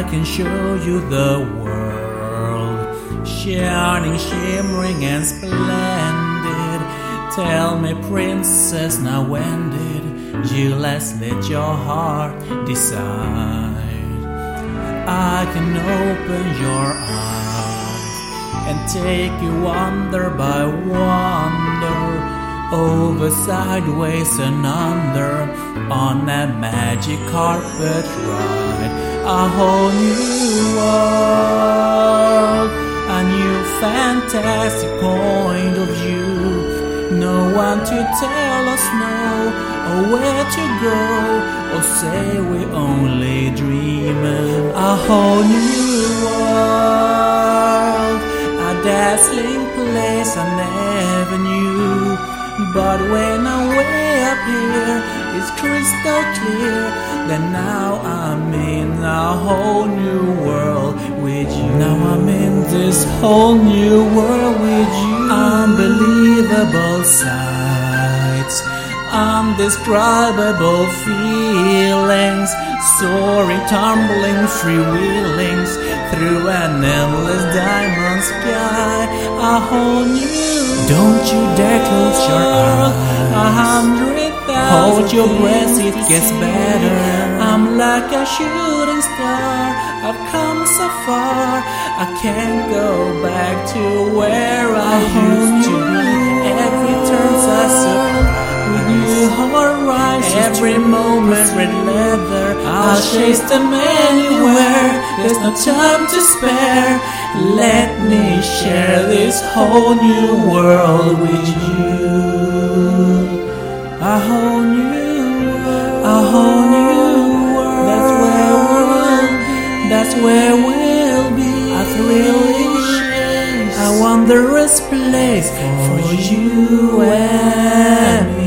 I can show you the world, shining, shimmering, and splendid. Tell me, princess, now when did you last let your heart decide? I can open your eyes and take you wonder by wonder, over, sideways, and under, on that magic carpet ride. A whole new world, a new fantastic point of view. No one to tell us no, or where to go, or say we only dream. A whole new world, a dazzling place. But when I'm way up here, it's crystal clear that now I'm in a whole new world with you. Now I'm in this whole new world with you. Unbelievable sights, undescribable feelings, soaring, tumbling, freewheelings through an endless diamond sky. A whole new. Don't you dare close your eyes. A hundred thousand. Hold your breath, it gets better. I'm like a shooting star. I've come so far. I can't go back to where I used to be. Every turn's a surprise. With new horizons, every moment red leather. I'll chase them anywhere. There's no time to spare. Let me share this whole new world with you. A whole new world. A whole new world. That's where we'll be. That's where we'll be. A thrilling chase. A wondrous place for you and me.